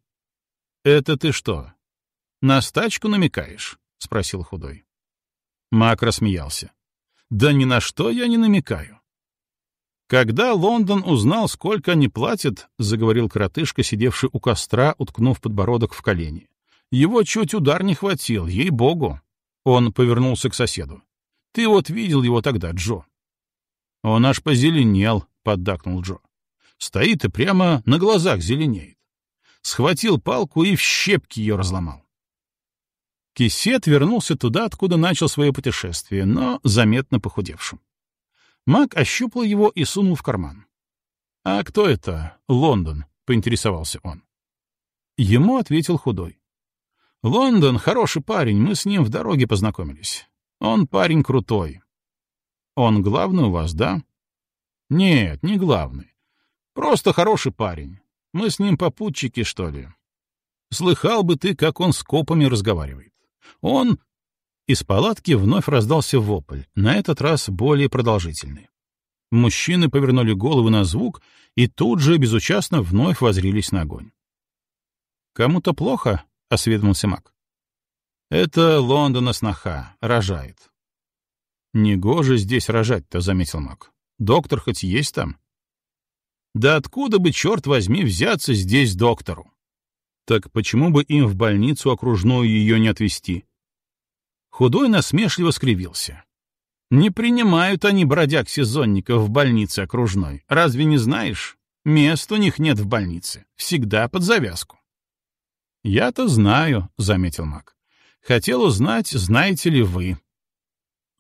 «Это ты что, на стачку намекаешь?» — спросил худой. Мак рассмеялся. «Да ни на что я не намекаю. Когда Лондон узнал, сколько они платят, заговорил коротышка, сидевший у костра, уткнув подбородок в колени. Его чуть удар не хватил, ей-богу. Он повернулся к соседу. Ты вот видел его тогда, Джо. Он аж позеленел, поддакнул Джо. Стоит и прямо на глазах зеленеет. Схватил палку и в щепки ее разломал. Кисет вернулся туда, откуда начал свое путешествие, но заметно похудевшим. Мак ощупал его и сунул в карман. «А кто это? Лондон?» — поинтересовался он. Ему ответил худой. «Лондон — хороший парень, мы с ним в дороге познакомились. Он парень крутой. Он главный у вас, да?» «Нет, не главный. Просто хороший парень. Мы с ним попутчики, что ли. Слыхал бы ты, как он с копами разговаривает. Он из палатки вновь раздался вопль, на этот раз более продолжительный. Мужчины повернули головы на звук и тут же безучастно вновь возрились на огонь. «Кому-то плохо?» — осведомился маг. «Это Лондона сноха, рожает». «Негоже здесь рожать-то», — заметил маг. «Доктор хоть есть там?» «Да откуда бы, черт возьми, взяться здесь доктору?» «Так почему бы им в больницу окружную ее не отвезти?» Худой насмешливо скривился. «Не принимают они бродяг-сезонников в больнице окружной. Разве не знаешь? Мест у них нет в больнице. Всегда под завязку». «Я-то знаю», — заметил Мак. «Хотел узнать, знаете ли вы».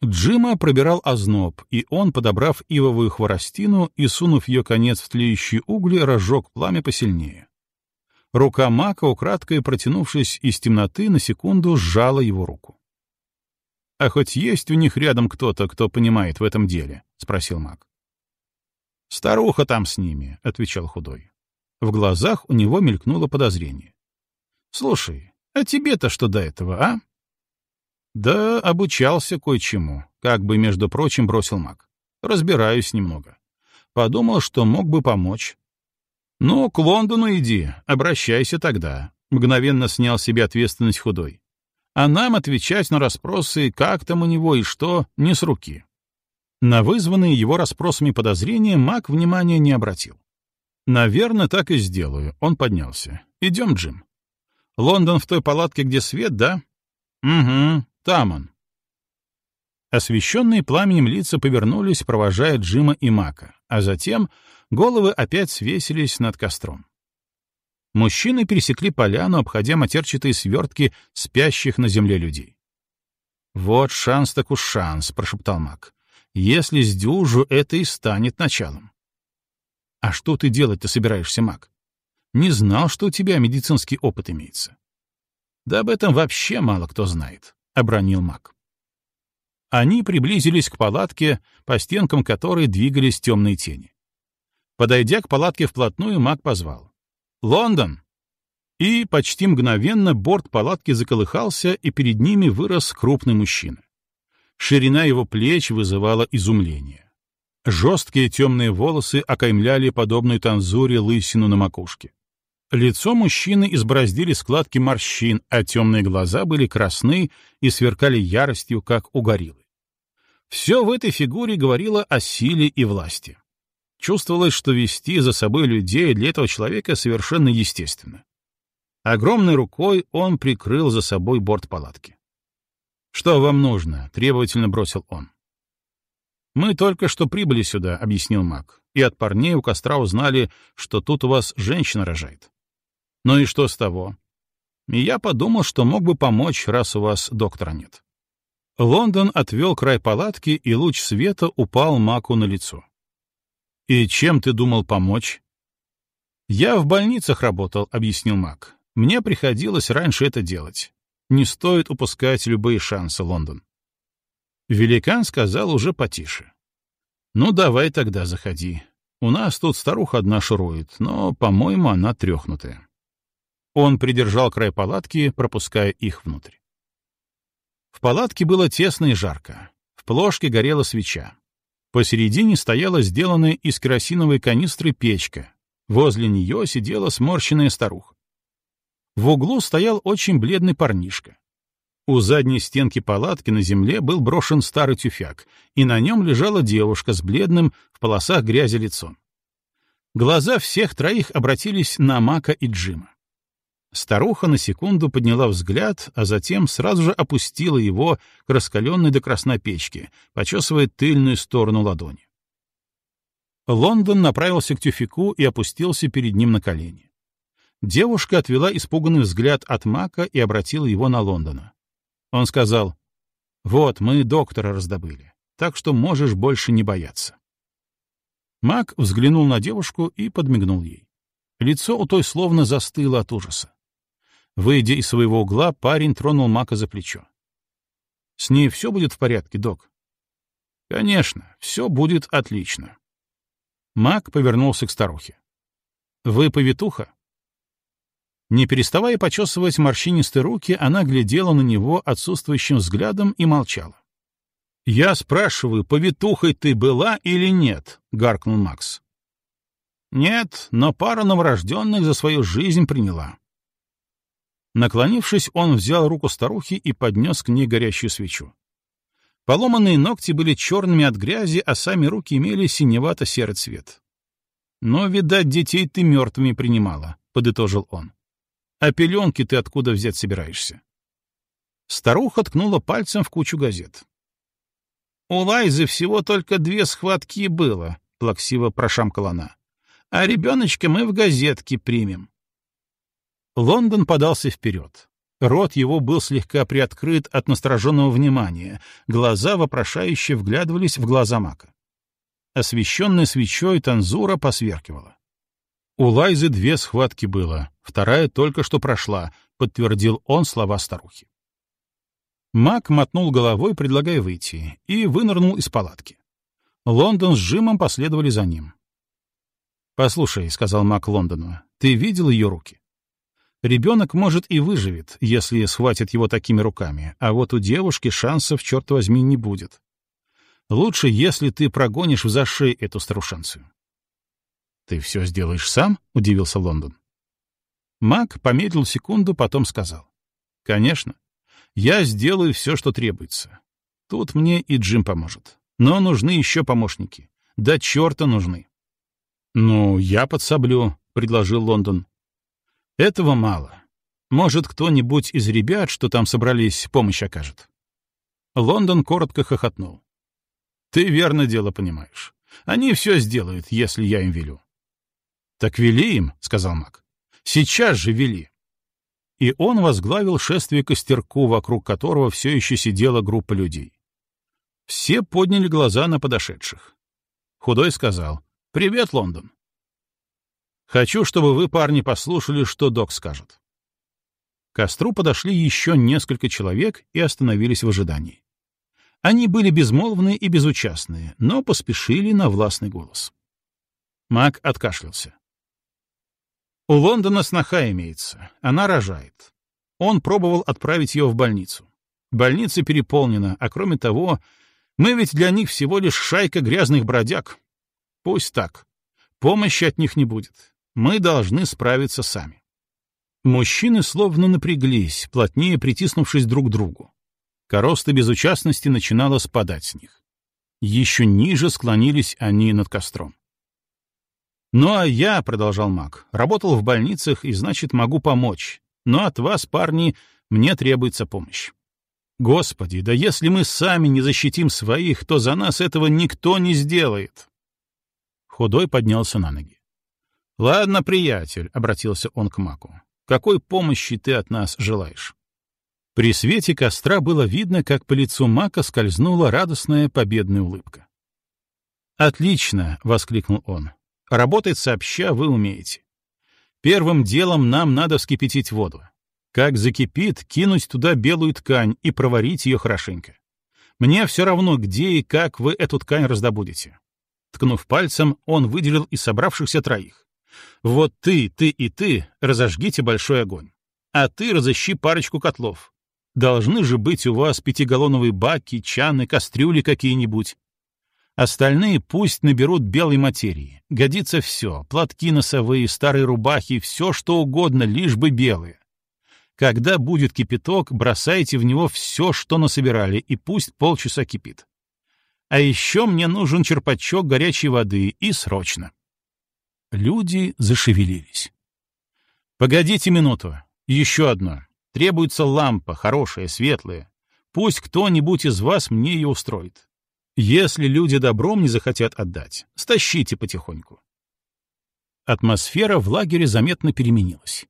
Джима пробирал озноб, и он, подобрав ивовую хворостину и сунув ее конец в тлеющие угли, разжег пламя посильнее. Рука Мака, украдкой протянувшись из темноты, на секунду сжала его руку. «А хоть есть у них рядом кто-то, кто понимает в этом деле?» — спросил маг. «Старуха там с ними», — отвечал худой. В глазах у него мелькнуло подозрение. «Слушай, а тебе-то что до этого, а?» «Да обучался кое-чему», — как бы, между прочим, бросил маг. «Разбираюсь немного. Подумал, что мог бы помочь». «Ну, к Лондону иди, обращайся тогда», — мгновенно снял себе ответственность худой а нам отвечать на расспросы, как там у него и что, не с руки. На вызванные его расспросами подозрения маг внимания не обратил. «Наверное, так и сделаю», — он поднялся. «Идем, Джим». «Лондон в той палатке, где свет, да?» «Угу, там он». Освещенные пламенем лица повернулись, провожая Джима и Мака, а затем головы опять свесились над костром. Мужчины пересекли поляну, обходя матерчатые свертки спящих на земле людей. «Вот шанс так уж шанс», — прошептал маг. «Если сдюжу, это и станет началом». «А что ты делать-то собираешься, маг? Не знал, что у тебя медицинский опыт имеется». «Да об этом вообще мало кто знает», — обронил маг. Они приблизились к палатке, по стенкам которой двигались темные тени. Подойдя к палатке вплотную, маг позвал. «Лондон!» И почти мгновенно борт палатки заколыхался, и перед ними вырос крупный мужчина. Ширина его плеч вызывала изумление. Жесткие темные волосы окаймляли подобную танзуре лысину на макушке. Лицо мужчины избороздили складки морщин, а темные глаза были красны и сверкали яростью, как у гориллы. Все в этой фигуре говорило о силе и власти. Чувствовалось, что вести за собой людей для этого человека совершенно естественно. Огромной рукой он прикрыл за собой борт палатки. «Что вам нужно?» — требовательно бросил он. «Мы только что прибыли сюда», — объяснил маг, «и от парней у костра узнали, что тут у вас женщина рожает». «Ну и что с того?» Я подумал, что мог бы помочь, раз у вас доктора нет. Лондон отвел край палатки, и луч света упал маку на лицо. «И чем ты думал помочь?» «Я в больницах работал», — объяснил Мак. «Мне приходилось раньше это делать. Не стоит упускать любые шансы, Лондон». Великан сказал уже потише. «Ну, давай тогда заходи. У нас тут старуха одна шурует, но, по-моему, она трехнутая». Он придержал край палатки, пропуская их внутрь. В палатке было тесно и жарко. В плошке горела свеча. Посередине стояла сделанная из керосиновой канистры печка. Возле нее сидела сморщенная старуха. В углу стоял очень бледный парнишка. У задней стенки палатки на земле был брошен старый тюфяк, и на нем лежала девушка с бледным, в полосах грязи лицом. Глаза всех троих обратились на Мака и Джима. Старуха на секунду подняла взгляд, а затем сразу же опустила его к раскаленной до красна печке, почесывая тыльную сторону ладони. Лондон направился к тюфику и опустился перед ним на колени. Девушка отвела испуганный взгляд от Мака и обратила его на Лондона. Он сказал, «Вот, мы доктора раздобыли, так что можешь больше не бояться». Мак взглянул на девушку и подмигнул ей. Лицо у той словно застыло от ужаса. Выйдя из своего угла, парень тронул Мака за плечо. «С ней все будет в порядке, док?» «Конечно, все будет отлично». Мак повернулся к старухе. «Вы повитуха?» Не переставая почесывать морщинистые руки, она глядела на него отсутствующим взглядом и молчала. «Я спрашиваю, повитухой ты была или нет?» — гаркнул Макс. «Нет, но пара новорожденных за свою жизнь приняла. Наклонившись, он взял руку старухи и поднес к ней горящую свечу. Поломанные ногти были черными от грязи, а сами руки имели синевато-серый цвет. «Но, видать, детей ты мертвыми принимала», — подытожил он. «А пеленки ты откуда взять собираешься?» Старуха ткнула пальцем в кучу газет. «У Лайзы всего только две схватки было», — плаксиво прошамкала она. «А ребеночка мы в газетке примем. Лондон подался вперед. Рот его был слегка приоткрыт от настороженного внимания, глаза вопрошающе вглядывались в глаза Мака. Освещенная свечой танзура посверкивала. У Лайзы две схватки было, вторая только что прошла, подтвердил он слова старухи. Мак мотнул головой, предлагая выйти, и вынырнул из палатки. Лондон с Джимом последовали за ним. «Послушай», — сказал Мак Лондону, — «ты видел ее руки?» Ребенок, может, и выживет, если схватит его такими руками, а вот у девушки шансов, черт возьми, не будет. Лучше, если ты прогонишь в зашей эту старушенцию. «Ты все сделаешь сам?» — удивился Лондон. Мак помедлил секунду, потом сказал. «Конечно. Я сделаю все, что требуется. Тут мне и Джим поможет. Но нужны еще помощники. Да черта нужны». «Ну, я подсоблю», — предложил Лондон. Этого мало. Может, кто-нибудь из ребят, что там собрались, помощь окажет. Лондон коротко хохотнул. Ты верно дело понимаешь. Они все сделают, если я им велю. Так вели им, сказал Мак. Сейчас же вели. И он возглавил шествие костерку, вокруг которого все еще сидела группа людей. Все подняли глаза на подошедших. Худой сказал «Привет, Лондон». Хочу, чтобы вы, парни, послушали, что док скажет. К костру подошли еще несколько человек и остановились в ожидании. Они были безмолвные и безучастные, но поспешили на властный голос. Мак откашлялся. У Лондона сноха имеется. Она рожает. Он пробовал отправить ее в больницу. Больница переполнена, а кроме того, мы ведь для них всего лишь шайка грязных бродяг. Пусть так. Помощи от них не будет. Мы должны справиться сами. Мужчины словно напряглись, плотнее притиснувшись друг к другу. Короста безучастности начинала спадать с них. Еще ниже склонились они над костром. «Ну а я, — продолжал маг, — работал в больницах и, значит, могу помочь. Но от вас, парни, мне требуется помощь. Господи, да если мы сами не защитим своих, то за нас этого никто не сделает». Худой поднялся на ноги. «Ладно, приятель», — обратился он к Маку, — «какой помощи ты от нас желаешь?» При свете костра было видно, как по лицу Мака скользнула радостная победная улыбка. «Отлично!» — воскликнул он. «Работать сообща вы умеете. Первым делом нам надо вскипятить воду. Как закипит, кинуть туда белую ткань и проварить ее хорошенько. Мне все равно, где и как вы эту ткань раздобудете. Ткнув пальцем, он выделил из собравшихся троих. «Вот ты, ты и ты разожгите большой огонь. А ты разыщи парочку котлов. Должны же быть у вас пятигаллоновые баки, чаны, кастрюли какие-нибудь. Остальные пусть наберут белой материи. Годится все — платки носовые, старые рубахи, все что угодно, лишь бы белые. Когда будет кипяток, бросайте в него все, что насобирали, и пусть полчаса кипит. А еще мне нужен черпачок горячей воды, и срочно. Люди зашевелились. «Погодите минуту. Еще одно. Требуется лампа, хорошая, светлая. Пусть кто-нибудь из вас мне ее устроит. Если люди добром не захотят отдать, стащите потихоньку». Атмосфера в лагере заметно переменилась.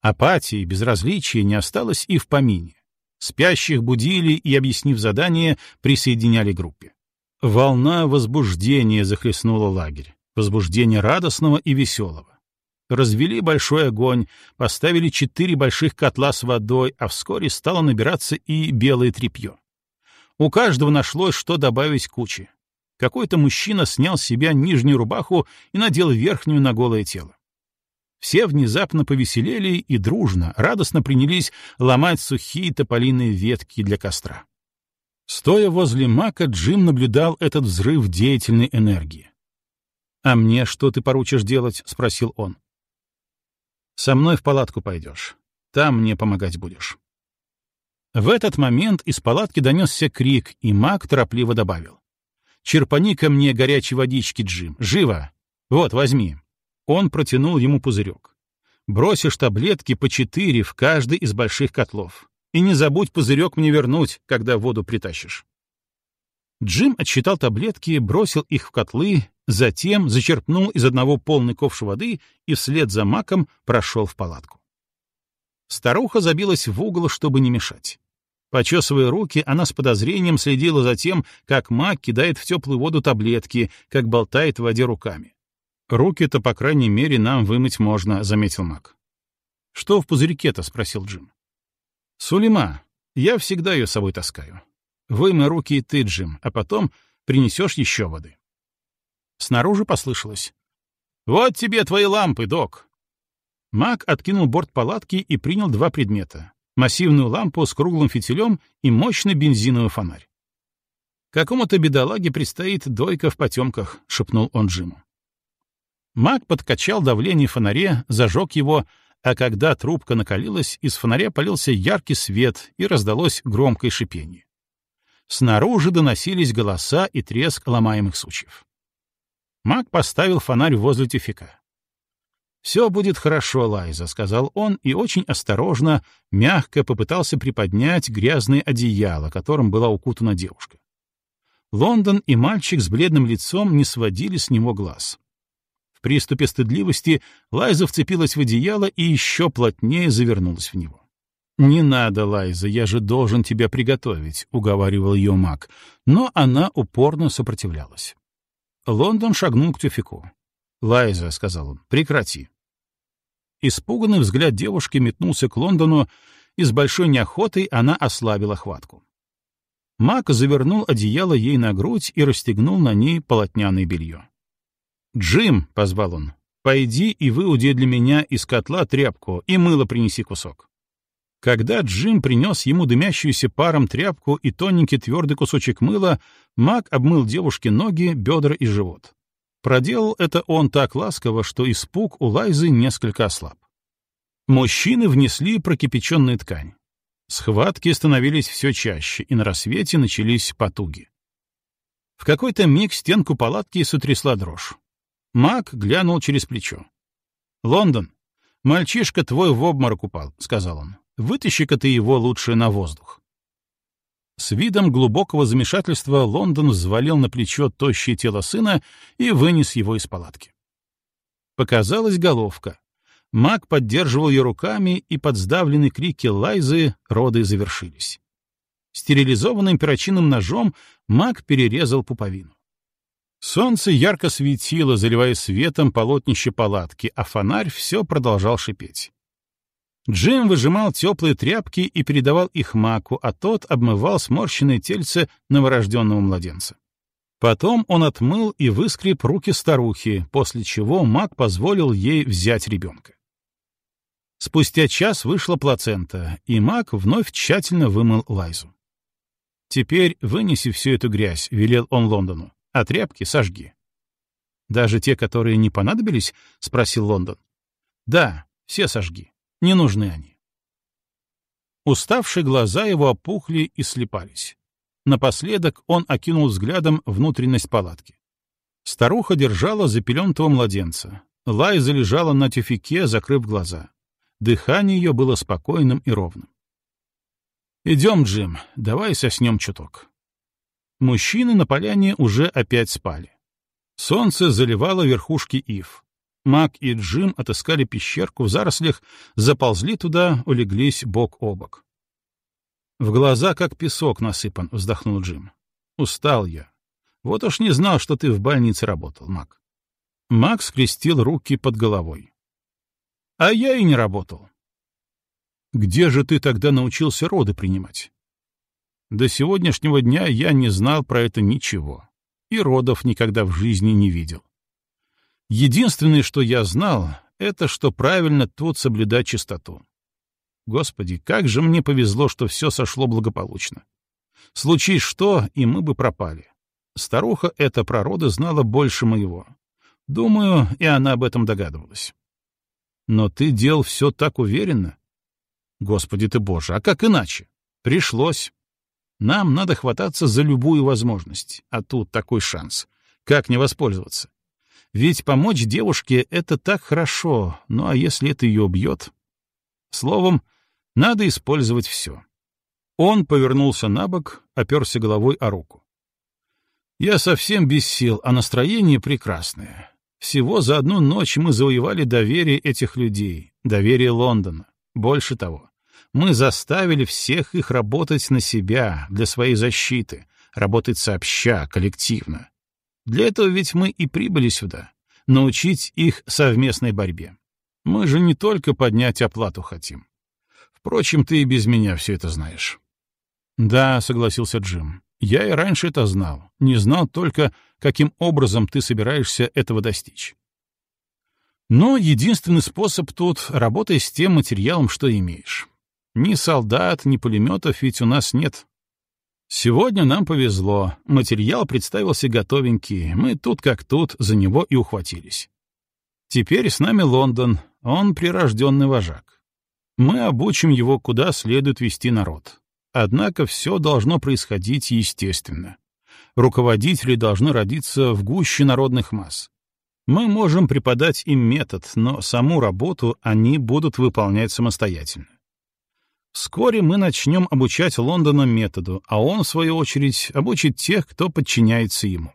Апатии, безразличия не осталось и в помине. Спящих будили и, объяснив задание, присоединяли к группе. Волна возбуждения захлестнула лагерь, возбуждение радостного и веселого. Развели большой огонь, поставили четыре больших котла с водой, а вскоре стало набираться и белое тряпье. У каждого нашлось, что добавить куче. Какой-то мужчина снял с себя нижнюю рубаху и надел верхнюю на голое тело. Все внезапно повеселели и дружно, радостно принялись ломать сухие тополиные ветки для костра. Стоя возле мака, Джим наблюдал этот взрыв деятельной энергии. «А мне что ты поручишь делать?» — спросил он. «Со мной в палатку пойдешь. Там мне помогать будешь». В этот момент из палатки донесся крик, и маг торопливо добавил. «Черпани ко мне горячей водички, Джим. Живо! Вот, возьми. Он протянул ему пузырек. «Бросишь таблетки по четыре в каждый из больших котлов. И не забудь пузырек мне вернуть, когда воду притащишь». Джим отсчитал таблетки, бросил их в котлы, затем зачерпнул из одного полный ковш воды и вслед за маком прошел в палатку. Старуха забилась в угол, чтобы не мешать. Почесывая руки, она с подозрением следила за тем, как маг кидает в теплую воду таблетки, как болтает в воде руками. «Руки-то, по крайней мере, нам вымыть можно», — заметил Мак. «Что в пузырьке-то?» — спросил Джим. «Сулейма. Я всегда ее с собой таскаю. Вымой руки и ты, Джим, а потом принесешь еще воды». Снаружи послышалось. «Вот тебе твои лампы, док!» Мак откинул борт палатки и принял два предмета — массивную лампу с круглым фитилем и мощный бензиновый фонарь. «Какому-то бедолаге предстоит дойка в потемках», — шепнул он Джиму. Маг подкачал давление в фонаре, зажег его, а когда трубка накалилась, из фонаря полился яркий свет и раздалось громкое шипение. Снаружи доносились голоса и треск ломаемых сучьев. Маг поставил фонарь возле тюфика. «Все будет хорошо, Лайза», — сказал он и очень осторожно, мягко попытался приподнять грязное одеяло, которым была укутана девушка. Лондон и мальчик с бледным лицом не сводили с него глаз приступе стыдливости Лайза вцепилась в одеяло и еще плотнее завернулась в него. «Не надо, Лайза, я же должен тебя приготовить», — уговаривал ее маг, но она упорно сопротивлялась. Лондон шагнул к тюфику. «Лайза», — сказал он, — «прекрати». Испуганный взгляд девушки метнулся к Лондону, и с большой неохотой она ослабила хватку. Мак завернул одеяло ей на грудь и расстегнул на ней полотняное белье. «Джим», — позвал он, — «пойди и выуди для меня из котла тряпку и мыло принеси кусок». Когда Джим принес ему дымящуюся паром тряпку и тоненький твердый кусочек мыла, маг обмыл девушке ноги, бедра и живот. Проделал это он так ласково, что испуг у Лайзы несколько ослаб. Мужчины внесли прокипяченную ткань. Схватки становились все чаще, и на рассвете начались потуги. В какой-то миг стенку палатки сотрясла дрожь. Мак глянул через плечо. «Лондон, мальчишка твой в обморок упал», — сказал он. «Вытащи-ка ты его лучше на воздух». С видом глубокого замешательства Лондон взвалил на плечо тощее тело сына и вынес его из палатки. Показалась головка. Мак поддерживал ее руками, и под сдавленные крики Лайзы роды завершились. Стерилизованным перочинным ножом Мак перерезал пуповину. Солнце ярко светило, заливая светом полотнище палатки, а фонарь все продолжал шипеть. Джим выжимал теплые тряпки и передавал их Маку, а тот обмывал сморщенное тельце новорожденного младенца. Потом он отмыл и выскреб руки старухи, после чего маг позволил ей взять ребенка. Спустя час вышла плацента, и маг вновь тщательно вымыл Лайзу. «Теперь вынеси всю эту грязь», — велел он Лондону, — «а тряпки сожги». «Даже те, которые не понадобились?» — спросил Лондон. «Да, все сожги. Не нужны они». Уставшие глаза его опухли и слепались. Напоследок он окинул взглядом внутренность палатки. Старуха держала запеленутого младенца. Лайза лежала на тюфике, закрыв глаза. Дыхание ее было спокойным и ровным. «Идем, Джим, давай соснем чуток». Мужчины на поляне уже опять спали. Солнце заливало верхушки ив. Мак и Джим отыскали пещерку в зарослях, заползли туда, улеглись бок о бок. В глаза как песок насыпан, вздохнул Джим. Устал я. Вот уж не знал, что ты в больнице работал, Мак. Мак скрестил руки под головой. А я и не работал. Где же ты тогда научился роды принимать? До сегодняшнего дня я не знал про это ничего. И родов никогда в жизни не видел. Единственное, что я знал, это что правильно тут соблюдать чистоту. Господи, как же мне повезло, что все сошло благополучно. Случись что, и мы бы пропали. Старуха эта про роды знала больше моего. Думаю, и она об этом догадывалась. Но ты делал все так уверенно. Господи ты боже, а как иначе? Пришлось. Нам надо хвататься за любую возможность, а тут такой шанс. Как не воспользоваться? Ведь помочь девушке — это так хорошо, ну а если это ее убьет? Словом, надо использовать все. Он повернулся на бок, оперся головой о руку. Я совсем без сил, а настроение прекрасное. Всего за одну ночь мы завоевали доверие этих людей, доверие Лондона. Больше того, мы заставили всех их работать на себя, для своей защиты, работать сообща, коллективно. Для этого ведь мы и прибыли сюда — научить их совместной борьбе. Мы же не только поднять оплату хотим. Впрочем, ты и без меня все это знаешь. Да, согласился Джим. Я и раньше это знал. Не знал только, каким образом ты собираешься этого достичь. Но единственный способ тут — работай с тем материалом, что имеешь. Ни солдат, ни пулеметов ведь у нас нет. Сегодня нам повезло. Материал представился готовенький. Мы тут как тут за него и ухватились. Теперь с нами Лондон. Он прирожденный вожак. Мы обучим его, куда следует вести народ. Однако все должно происходить естественно. Руководители должны родиться в гуще народных масс. Мы можем преподать им метод, но саму работу они будут выполнять самостоятельно. Вскоре мы начнем обучать Лондона методу, а он, в свою очередь, обучит тех, кто подчиняется ему.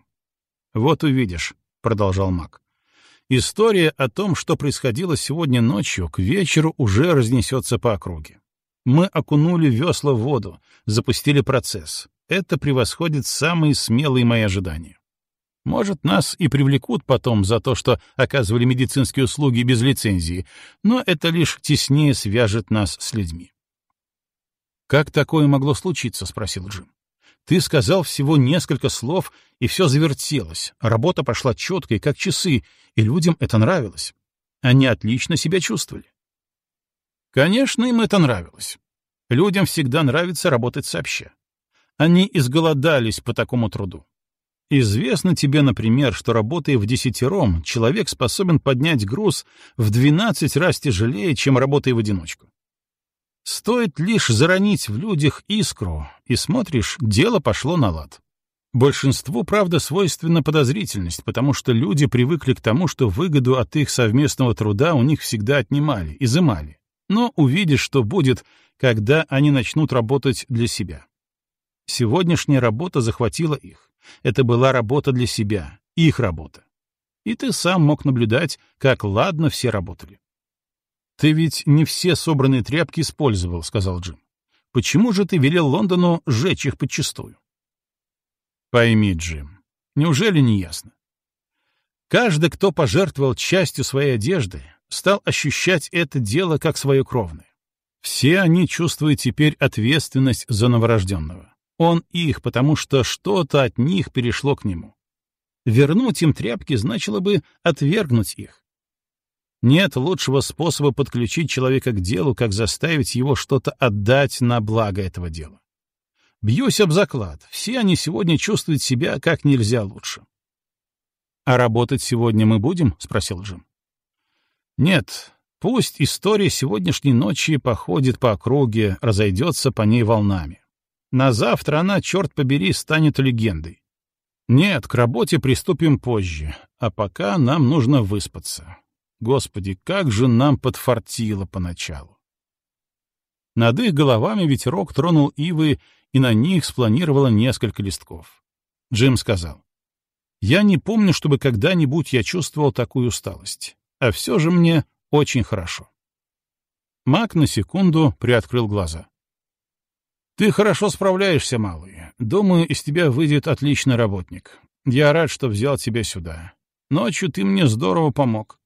«Вот увидишь», — продолжал Мак. История о том, что происходило сегодня ночью, к вечеру уже разнесется по округе. Мы окунули весла в воду, запустили процесс. Это превосходит самые смелые мои ожидания. Может, нас и привлекут потом за то, что оказывали медицинские услуги без лицензии, но это лишь теснее свяжет нас с людьми. «Как такое могло случиться?» — спросил Джим. Ты сказал всего несколько слов, и все завертелось. Работа пошла четко и как часы, и людям это нравилось. Они отлично себя чувствовали. Конечно, им это нравилось. Людям всегда нравится работать сообща. Они изголодались по такому труду. Известно тебе, например, что работая в десятером, человек способен поднять груз в двенадцать раз тяжелее, чем работая в одиночку. Стоит лишь заронить в людях искру, и смотришь, дело пошло на лад. Большинству, правда, свойственна подозрительность, потому что люди привыкли к тому, что выгоду от их совместного труда у них всегда отнимали, изымали. Но увидишь, что будет, когда они начнут работать для себя. Сегодняшняя работа захватила их. Это была работа для себя, их работа. И ты сам мог наблюдать, как ладно все работали. «Ты ведь не все собранные тряпки использовал», — сказал Джим. «Почему же ты велел Лондону сжечь их подчистую?» «Пойми, Джим, неужели не ясно? Каждый, кто пожертвовал частью своей одежды, стал ощущать это дело как свое кровное. Все они чувствуют теперь ответственность за новорожденного. Он их, потому что что-то от них перешло к нему. Вернуть им тряпки значило бы отвергнуть их. Нет лучшего способа подключить человека к делу, как заставить его что-то отдать на благо этого дела. Бьюсь об заклад, все они сегодня чувствуют себя как нельзя лучше. «А работать сегодня мы будем?» — спросил Джим. «Нет, пусть история сегодняшней ночи походит по округе, разойдется по ней волнами. На завтра она, черт побери, станет легендой. Нет, к работе приступим позже, а пока нам нужно выспаться. Господи, как же нам подфартило поначалу. Над их головами ветерок тронул ивы, и на них спланировало несколько листков. Джим сказал, «Я не помню, чтобы когда-нибудь я чувствовал такую усталость, а все же мне очень хорошо». Мак на секунду приоткрыл глаза. «Ты хорошо справляешься, малый. Думаю, из тебя выйдет отличный работник. Я рад, что взял тебя сюда. Ночью ты мне здорово помог.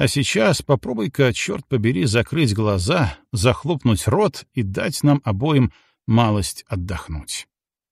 А сейчас попробуй-ка, черт побери, закрыть глаза, захлопнуть рот и дать нам обоим малость отдохнуть.